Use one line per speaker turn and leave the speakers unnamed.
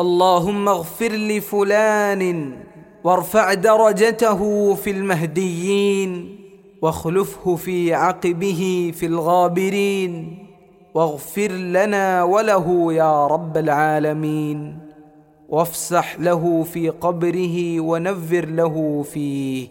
اللهم اغفر لفلان وارفع درجته في المهديين واخلفه في عقبه في الغابرين واغفر لنا وله يا رب العالمين وافسح له في قبره ونفر له فيه.